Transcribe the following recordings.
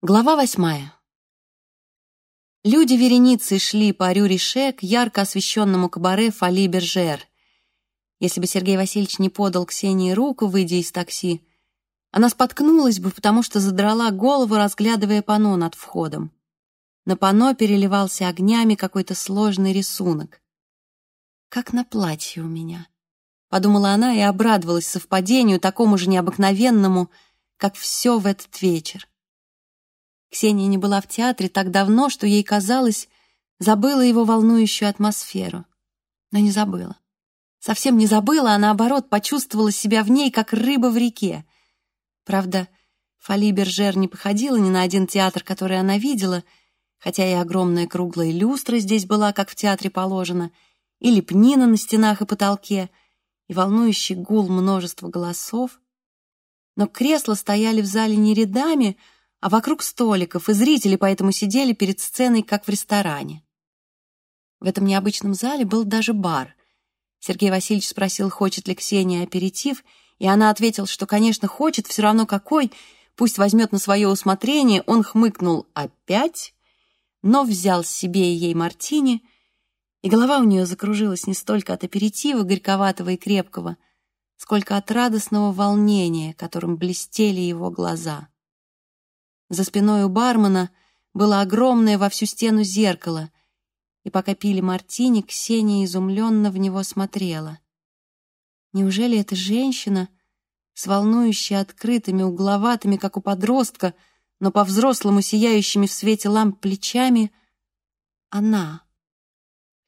Глава восьмая. Люди вереницы шли по Рю-Рише к ярко освещенному кабаре Фали Бержер. Если бы Сергей Васильевич не подал Ксении руку, выйдя из такси, она споткнулась бы, потому что задрала голову, разглядывая панно над входом. На панно переливался огнями какой-то сложный рисунок. «Как на платье у меня», — подумала она и обрадовалась совпадению, такому же необыкновенному, как все в этот вечер. Ксения не была в театре так давно, что ей казалось, забыла его волнующую атмосферу. Но не забыла. Совсем не забыла, а наоборот почувствовала себя в ней, как рыба в реке. Правда, Фали Бержер не походила ни на один театр, который она видела, хотя и огромная круглая люстра здесь была, как в театре положено, и лепнина на стенах и потолке, и волнующий гул множества голосов. Но кресла стояли в зале не рядами, а вокруг столиков, и зрители поэтому сидели перед сценой, как в ресторане. В этом необычном зале был даже бар. Сергей Васильевич спросил, хочет ли Ксения аперитив, и она ответила, что, конечно, хочет, все равно какой, пусть возьмет на свое усмотрение. Он хмыкнул «опять?», но взял себе и ей мартини, и голова у нее закружилась не столько от аперитива, горьковатого и крепкого, сколько от радостного волнения, которым блестели его глаза. За спиной у бармена было огромное во всю стену зеркало, и пока пили мартини, Ксения изумленно в него смотрела. Неужели эта женщина с волнующе открытыми, угловатыми, как у подростка, но по-взрослому сияющими в свете ламп плечами, она?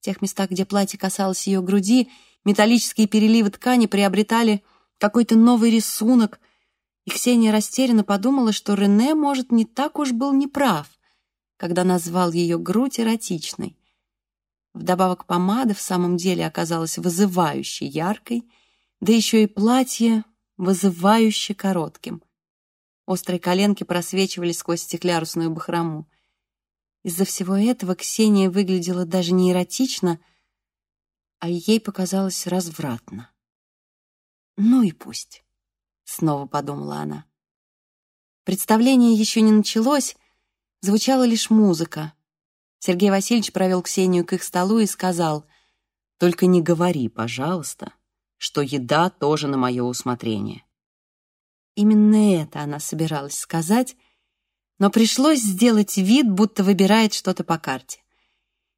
В тех местах, где платье касалось ее груди, металлические переливы ткани приобретали какой-то новый рисунок — Ксения растерянно подумала, что Рене, может, не так уж был неправ, когда назвал ее грудь эротичной. Вдобавок помада в самом деле оказалась вызывающе яркой, да еще и платье вызывающе коротким. Острые коленки просвечивали сквозь стеклярусную бахрому. Из-за всего этого Ксения выглядела даже не эротично, а ей показалось развратно. Ну и пусть снова подумала она. Представление еще не началось, звучала лишь музыка. Сергей Васильевич провел Ксению к их столу и сказал, «Только не говори, пожалуйста, что еда тоже на мое усмотрение». Именно это она собиралась сказать, но пришлось сделать вид, будто выбирает что-то по карте.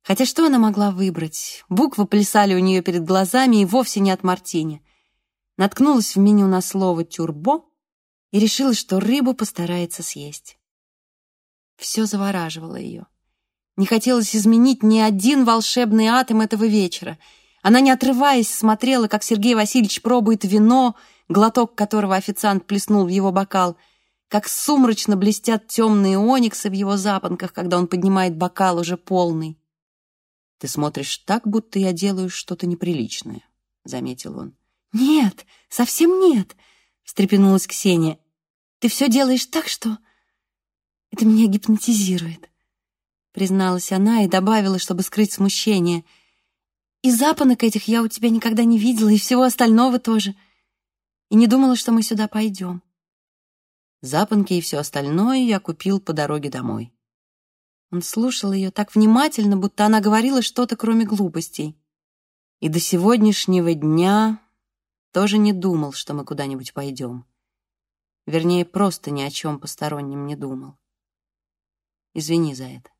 Хотя что она могла выбрать? Буквы плясали у нее перед глазами и вовсе не от Мартини наткнулась в меню на слово «тюрбо» и решила, что рыбу постарается съесть. Все завораживало ее. Не хотелось изменить ни один волшебный атом этого вечера. Она, не отрываясь, смотрела, как Сергей Васильевич пробует вино, глоток которого официант плеснул в его бокал, как сумрачно блестят темные ониксы в его запонках, когда он поднимает бокал уже полный. «Ты смотришь так, будто я делаю что-то неприличное», — заметил он. «Нет, совсем нет», — встрепенулась Ксения. «Ты все делаешь так, что это меня гипнотизирует», — призналась она и добавила, чтобы скрыть смущение. «И запонок этих я у тебя никогда не видела, и всего остального тоже. И не думала, что мы сюда пойдем». Запонки и все остальное я купил по дороге домой. Он слушал ее так внимательно, будто она говорила что-то, кроме глупостей. И до сегодняшнего дня тоже не думал, что мы куда-нибудь пойдем. Вернее, просто ни о чем постороннем не думал. Извини за это.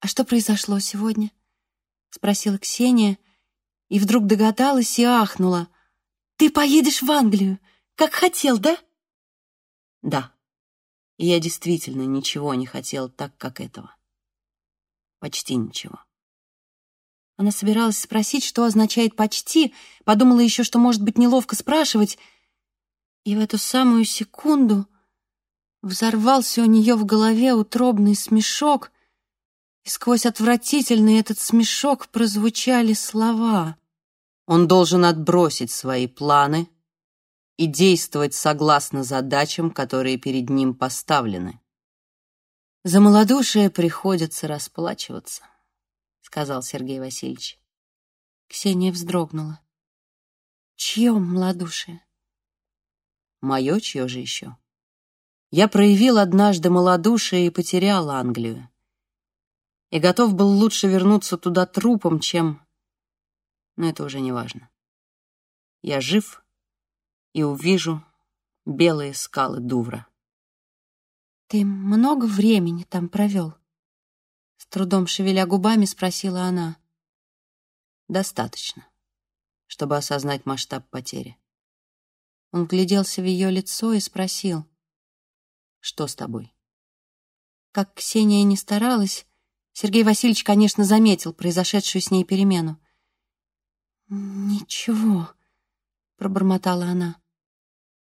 «А что произошло сегодня?» — спросила Ксения, и вдруг догадалась и ахнула. «Ты поедешь в Англию, как хотел, да?» «Да. И я действительно ничего не хотел так, как этого. Почти ничего». Она собиралась спросить, что означает «почти», подумала еще, что, может быть, неловко спрашивать. И в эту самую секунду взорвался у нее в голове утробный смешок, и сквозь отвратительный этот смешок прозвучали слова. Он должен отбросить свои планы и действовать согласно задачам, которые перед ним поставлены. За малодушие приходится расплачиваться сказал Сергей Васильевич. Ксения вздрогнула. Чье малодушие? Мое чье же еще? Я проявил однажды малодушие и потерял Англию. И готов был лучше вернуться туда трупом, чем... Но это уже не важно. Я жив и увижу белые скалы Дувра. «Ты много времени там провел?» С трудом шевеля губами спросила она. «Достаточно, чтобы осознать масштаб потери». Он гляделся в ее лицо и спросил. Что с тобой? Как Ксения не старалась, Сергей Васильевич, конечно, заметил произошедшую с ней перемену. «Ничего», — пробормотала она.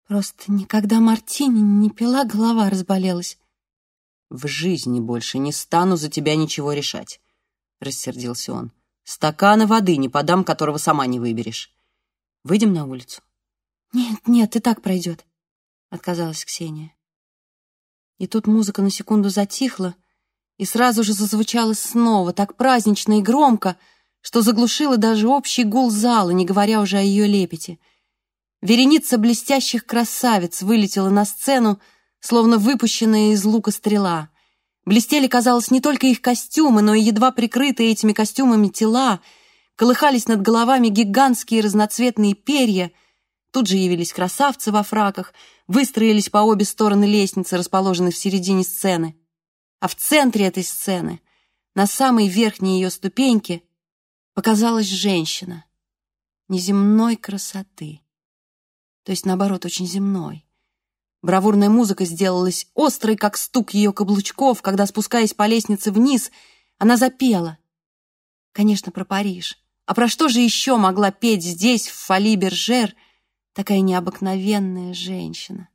«Просто никогда Мартини не пила, голова разболелась». «В жизни больше не стану за тебя ничего решать», — рассердился он. «Стакана воды не подам, которого сама не выберешь. Выйдем на улицу?» «Нет, нет, и так пройдет», — отказалась Ксения. И тут музыка на секунду затихла и сразу же зазвучала снова, так празднично и громко, что заглушила даже общий гул зала, не говоря уже о ее лепете. Вереница блестящих красавиц вылетела на сцену, словно выпущенная из лука стрела. Блестели, казалось, не только их костюмы, но и едва прикрытые этими костюмами тела, колыхались над головами гигантские разноцветные перья — Тут же явились красавцы во фраках, выстроились по обе стороны лестницы, расположенной в середине сцены. А в центре этой сцены, на самой верхней ее ступеньке, показалась женщина неземной красоты. То есть, наоборот, очень земной. Бравурная музыка сделалась острой, как стук ее каблучков, когда, спускаясь по лестнице вниз, она запела. Конечно, про Париж. А про что же еще могла петь здесь, в Фоли-Бержер, Такая необыкновенная женщина.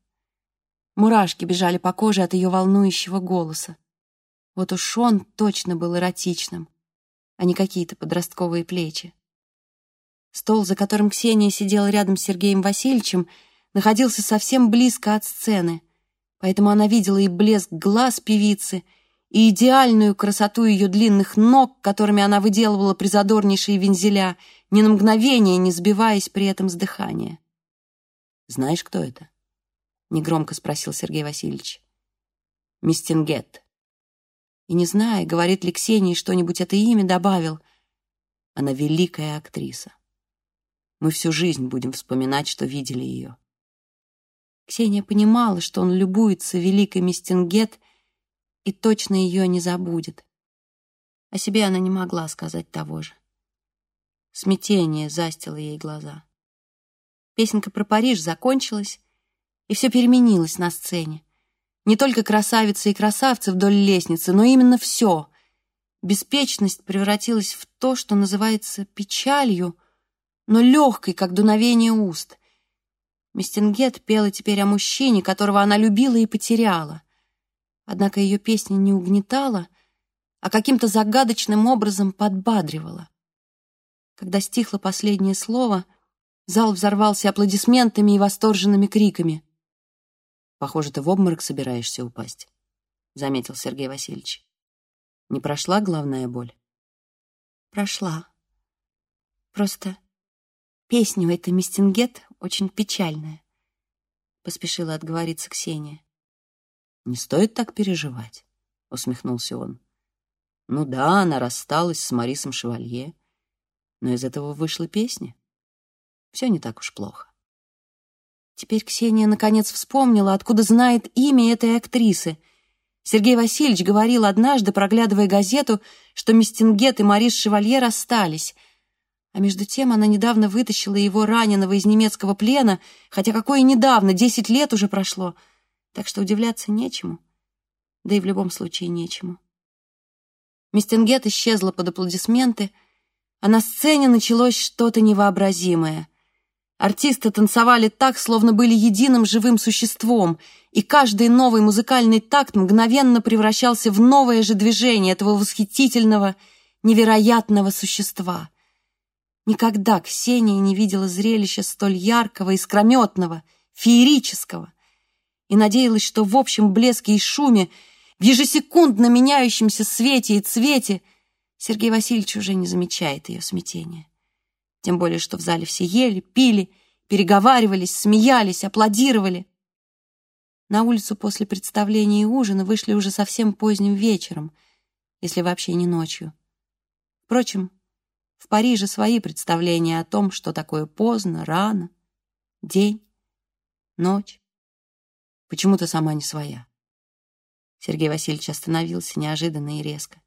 Мурашки бежали по коже от ее волнующего голоса. Вот уж он точно был эротичным, а не какие-то подростковые плечи. Стол, за которым Ксения сидела рядом с Сергеем Васильевичем, находился совсем близко от сцены, поэтому она видела и блеск глаз певицы, и идеальную красоту ее длинных ног, которыми она выделывала призадорнейшие вензеля, ни на мгновение не сбиваясь при этом с дыхания. «Знаешь, кто это?» — негромко спросил Сергей Васильевич. «Мистингет». И не зная, говорит ли Ксении что-нибудь это имя, добавил, «Она великая актриса. Мы всю жизнь будем вспоминать, что видели ее». Ксения понимала, что он любуется великой Мистингет и точно ее не забудет. О себе она не могла сказать того же. Смятение застило ей глаза. Песенка про Париж закончилась, и все переменилось на сцене. Не только красавицы и красавцы вдоль лестницы, но именно все. Беспечность превратилась в то, что называется печалью, но легкой, как дуновение уст. Мистингет пела теперь о мужчине, которого она любила и потеряла. Однако ее песня не угнетала, а каким-то загадочным образом подбадривала. Когда стихло последнее слово — Зал взорвался аплодисментами и восторженными криками. «Похоже, ты в обморок собираешься упасть», — заметил Сергей Васильевич. «Не прошла головная боль?» «Прошла. Просто песня у этой Мистингет очень печальная», — поспешила отговориться Ксения. «Не стоит так переживать», — усмехнулся он. «Ну да, она рассталась с Марисом Шевалье, но из этого вышла песня. Все не так уж плохо. Теперь Ксения наконец вспомнила, откуда знает имя этой актрисы. Сергей Васильевич говорил однажды, проглядывая газету, что Мистингет и Марис Шевалье расстались. А между тем она недавно вытащила его раненого из немецкого плена, хотя какое недавно, десять лет уже прошло. Так что удивляться нечему. Да и в любом случае нечему. Мистингет исчезла под аплодисменты, а на сцене началось что-то невообразимое. Артисты танцевали так, словно были единым живым существом, и каждый новый музыкальный такт мгновенно превращался в новое же движение этого восхитительного, невероятного существа. Никогда Ксения не видела зрелища столь яркого, искрометного, феерического, и надеялась, что в общем блеске и шуме, в ежесекундно меняющемся свете и цвете Сергей Васильевич уже не замечает ее смятения. Тем более, что в зале все ели, пили, переговаривались, смеялись, аплодировали. На улицу после представления и ужина вышли уже совсем поздним вечером, если вообще не ночью. Впрочем, в Париже свои представления о том, что такое поздно, рано, день, ночь. Почему то сама не своя? Сергей Васильевич остановился неожиданно и резко.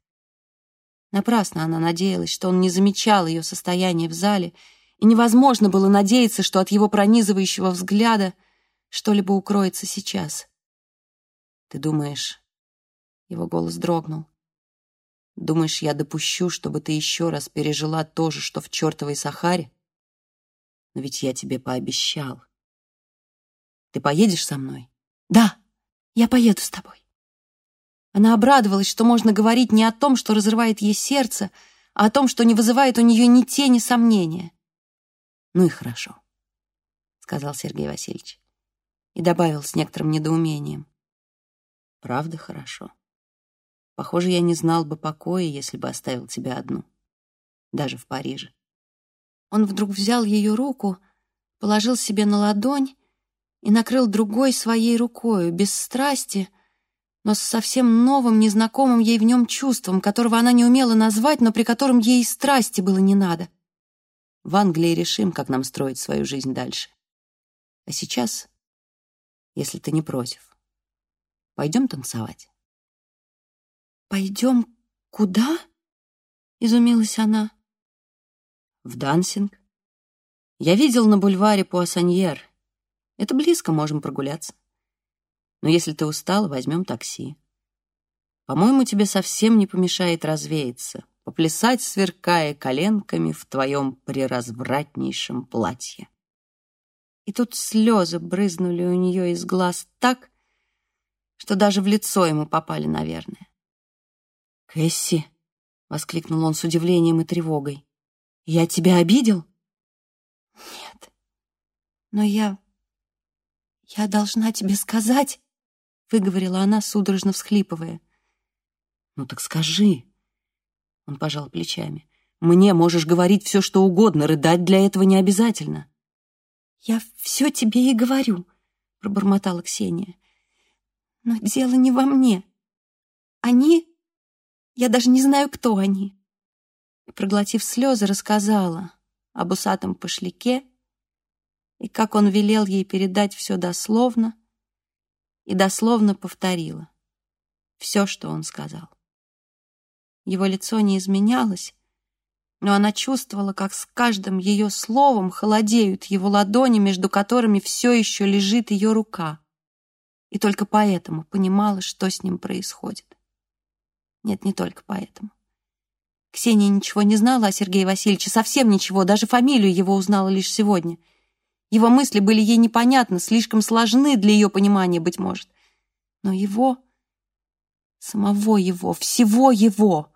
Напрасно она надеялась, что он не замечал ее состояние в зале, и невозможно было надеяться, что от его пронизывающего взгляда что-либо укроется сейчас. «Ты думаешь...» — его голос дрогнул. Думаешь, я допущу, чтобы ты еще раз пережила то же, что в чертовой Сахаре? Но ведь я тебе пообещал. Ты поедешь со мной? Да, я поеду с тобой. Она обрадовалась, что можно говорить не о том, что разрывает ей сердце, а о том, что не вызывает у нее ни тени сомнения. Ну и хорошо, сказал Сергей Васильевич и добавил с некоторым недоумением. Правда хорошо. Похоже, я не знал бы покоя, если бы оставил тебя одну. Даже в Париже. Он вдруг взял ее руку, положил себе на ладонь и накрыл другой своей рукою, без страсти, но с совсем новым, незнакомым ей в нем чувством, которого она не умела назвать, но при котором ей и страсти было не надо. В Англии решим, как нам строить свою жизнь дальше. А сейчас, если ты не против, пойдем танцевать. «Пойдем куда?» — изумилась она. «В дансинг. Я видел на бульваре Пуассаньер. Это близко, можем прогуляться. Но если ты устала, возьмем такси. По-моему, тебе совсем не помешает развеяться, поплясать, сверкая коленками в твоем преразвратнейшем платье». И тут слезы брызнули у нее из глаз так, что даже в лицо ему попали, наверное. «Кэсси!» — воскликнул он с удивлением и тревогой. «Я тебя обидел?» «Нет, но я... я должна тебе сказать...» — выговорила она, судорожно всхлипывая. «Ну так скажи!» Он пожал плечами. «Мне можешь говорить все, что угодно, рыдать для этого не обязательно». «Я все тебе и говорю», — пробормотала Ксения. «Но дело не во мне. Они я даже не знаю, кто они. И, проглотив слезы, рассказала об усатом пошляке и как он велел ей передать все дословно, и дословно повторила все, что он сказал. Его лицо не изменялось, но она чувствовала, как с каждым ее словом холодеют его ладони, между которыми все еще лежит ее рука, и только поэтому понимала, что с ним происходит. Нет, не только поэтому. Ксения ничего не знала о Сергее Васильевиче, совсем ничего, даже фамилию его узнала лишь сегодня. Его мысли были ей непонятны, слишком сложны для ее понимания, быть может. Но его, самого его, всего его,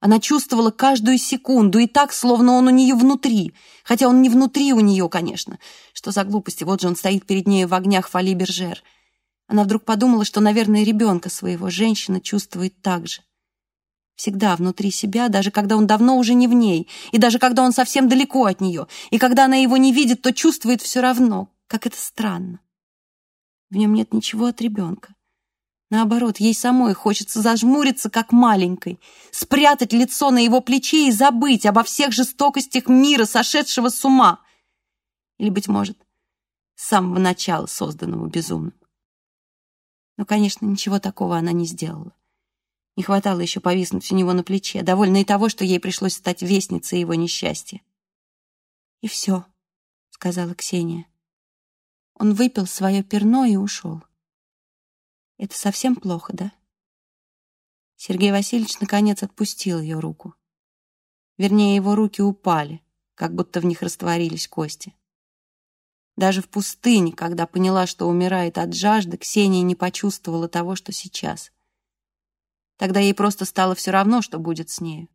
она чувствовала каждую секунду, и так, словно он у нее внутри. Хотя он не внутри у нее, конечно. Что за глупости, вот же он стоит перед ней в огнях Фали Бержер. Она вдруг подумала, что, наверное, ребенка своего женщина чувствует так же всегда внутри себя, даже когда он давно уже не в ней, и даже когда он совсем далеко от нее, и когда она его не видит, то чувствует все равно, как это странно. В нем нет ничего от ребенка. Наоборот, ей самой хочется зажмуриться, как маленькой, спрятать лицо на его плече и забыть обо всех жестокостях мира, сошедшего с ума. Или, быть может, с самого начала созданного безумным. Но, конечно, ничего такого она не сделала. Не хватало еще повиснуть у него на плече, довольно и того, что ей пришлось стать вестницей его несчастья. «И все», — сказала Ксения. Он выпил свое перно и ушел. «Это совсем плохо, да?» Сергей Васильевич наконец отпустил ее руку. Вернее, его руки упали, как будто в них растворились кости. Даже в пустыне, когда поняла, что умирает от жажды, Ксения не почувствовала того, что сейчас. Тогда ей просто стало все равно, что будет с нею.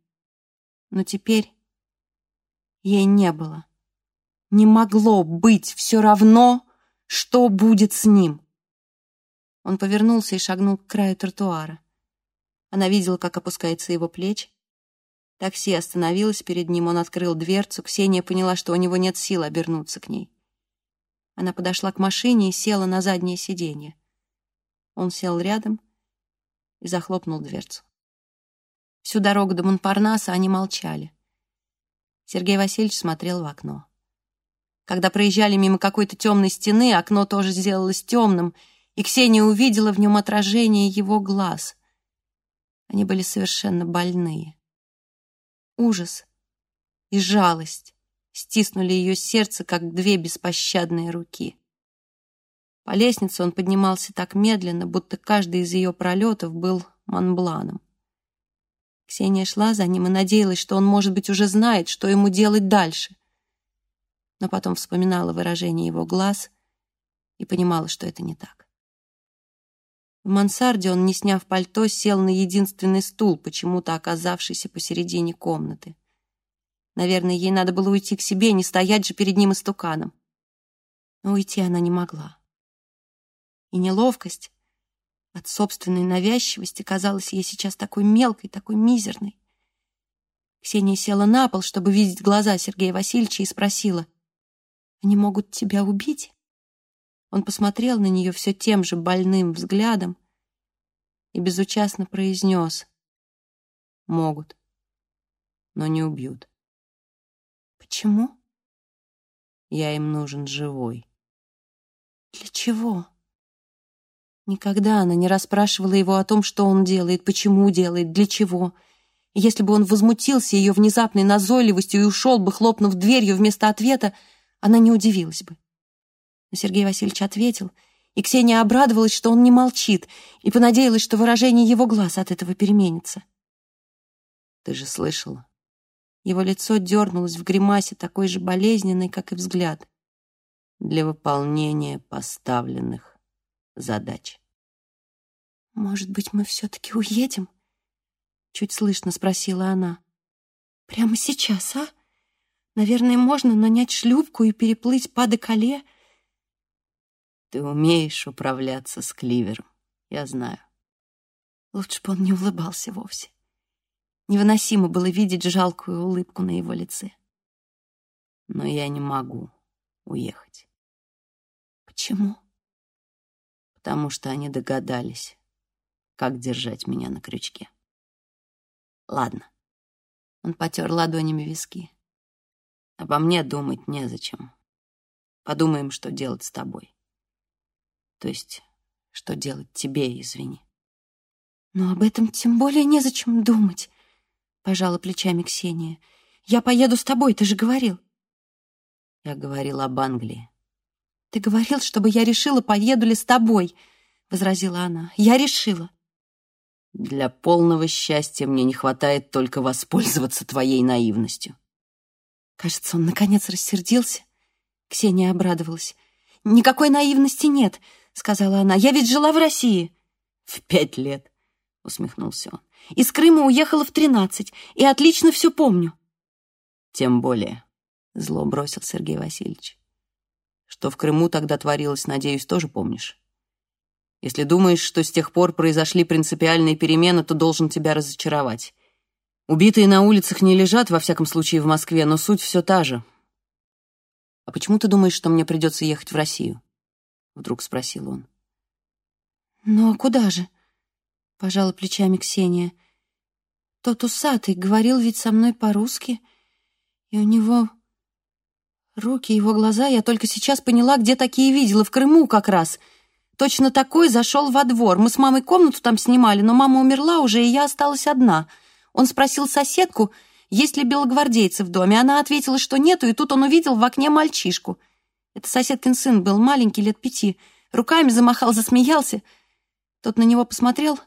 Но теперь ей не было. Не могло быть все равно, что будет с ним. Он повернулся и шагнул к краю тротуара. Она видела, как опускается его плечи. Такси остановилось перед ним, он открыл дверцу. Ксения поняла, что у него нет сил обернуться к ней. Она подошла к машине и села на заднее сиденье. Он сел рядом и захлопнул дверцу. Всю дорогу до Монпарнаса они молчали. Сергей Васильевич смотрел в окно. Когда проезжали мимо какой-то темной стены, окно тоже сделалось темным, и Ксения увидела в нем отражение его глаз. Они были совершенно больные. Ужас и жалость стиснули ее сердце, как две беспощадные руки. По лестнице он поднимался так медленно, будто каждый из ее пролетов был Монбланом. Ксения шла за ним и надеялась, что он, может быть, уже знает, что ему делать дальше. Но потом вспоминала выражение его глаз и понимала, что это не так. В мансарде он, не сняв пальто, сел на единственный стул, почему-то оказавшийся посередине комнаты. Наверное, ей надо было уйти к себе, не стоять же перед ним истуканом. Но уйти она не могла. И неловкость от собственной навязчивости казалась ей сейчас такой мелкой, такой мизерной. Ксения села на пол, чтобы видеть глаза Сергея Васильевича, и спросила, «Они могут тебя убить?» Он посмотрел на нее все тем же больным взглядом и безучастно произнес, «Могут, но не убьют». «Почему?» «Я им нужен живой». «Для чего?» Никогда она не расспрашивала его о том, что он делает, почему делает, для чего. Если бы он возмутился ее внезапной назойливостью и ушел бы, хлопнув дверью вместо ответа, она не удивилась бы. Но Сергей Васильевич ответил, и Ксения обрадовалась, что он не молчит, и понадеялась, что выражение его глаз от этого переменится. «Ты же слышала?» Его лицо дернулось в гримасе, такой же болезненной, как и взгляд. «Для выполнения поставленных задач». «Может быть, мы все-таки уедем?» Чуть слышно спросила она. «Прямо сейчас, а? Наверное, можно нанять шлюпку и переплыть по Декале?» «Ты умеешь управляться с Кливером, я знаю». Лучше бы он не улыбался вовсе. Невыносимо было видеть жалкую улыбку на его лице. Но я не могу уехать. Почему? Потому что они догадались, как держать меня на крючке. Ладно. Он потер ладонями виски. Обо мне думать незачем. Подумаем, что делать с тобой. То есть, что делать тебе, извини. Но об этом тем более незачем думать, пожала плечами Ксения. Я поеду с тобой, ты же говорил. Я говорил об Англии. Ты говорил, чтобы я решила, поеду ли с тобой, возразила она. Я решила. Для полного счастья мне не хватает только воспользоваться твоей наивностью. Кажется, он наконец рассердился. Ксения обрадовалась. «Никакой наивности нет», — сказала она. «Я ведь жила в России». «В пять лет», — усмехнулся он. «Из Крыма уехала в тринадцать, и отлично все помню». «Тем более», — зло бросил Сергей Васильевич. «Что в Крыму тогда творилось, надеюсь, тоже помнишь?» Если думаешь, что с тех пор произошли принципиальные перемены, то должен тебя разочаровать. Убитые на улицах не лежат, во всяком случае, в Москве, но суть все та же. «А почему ты думаешь, что мне придется ехать в Россию?» Вдруг спросил он. «Ну а куда же?» — пожала плечами Ксения. «Тот усатый говорил ведь со мной по-русски, и у него руки, его глаза, я только сейчас поняла, где такие видела, в Крыму как раз». Точно такой зашел во двор. Мы с мамой комнату там снимали, но мама умерла уже, и я осталась одна. Он спросил соседку, есть ли белогвардейцы в доме. Она ответила, что нету, и тут он увидел в окне мальчишку. Это соседкин сын был, маленький, лет пяти. Руками замахал, засмеялся. Тот на него посмотрел,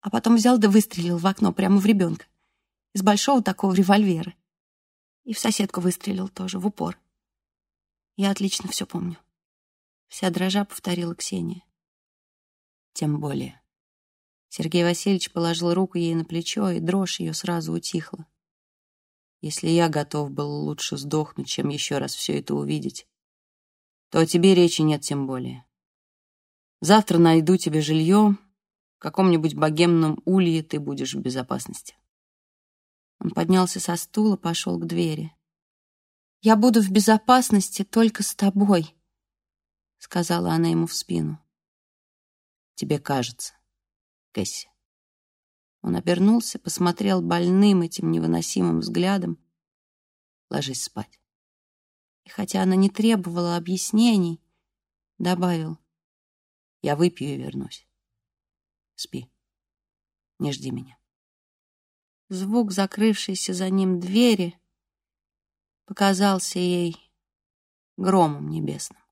а потом взял да выстрелил в окно прямо в ребенка. Из большого такого револьвера. И в соседку выстрелил тоже, в упор. Я отлично все помню. Вся дрожа повторила Ксения. Тем более. Сергей Васильевич положил руку ей на плечо, и дрожь ее сразу утихла. Если я готов был лучше сдохнуть, чем еще раз все это увидеть, то о тебе речи нет тем более. Завтра найду тебе жилье, в каком-нибудь богемном улье ты будешь в безопасности. Он поднялся со стула, пошел к двери. «Я буду в безопасности только с тобой», — сказала она ему в спину. Тебе кажется, Кэсси. Он обернулся, посмотрел больным этим невыносимым взглядом. Ложись спать. И хотя она не требовала объяснений, добавил, я выпью и вернусь. Спи. Не жди меня. Звук закрывшейся за ним двери показался ей громом небесным.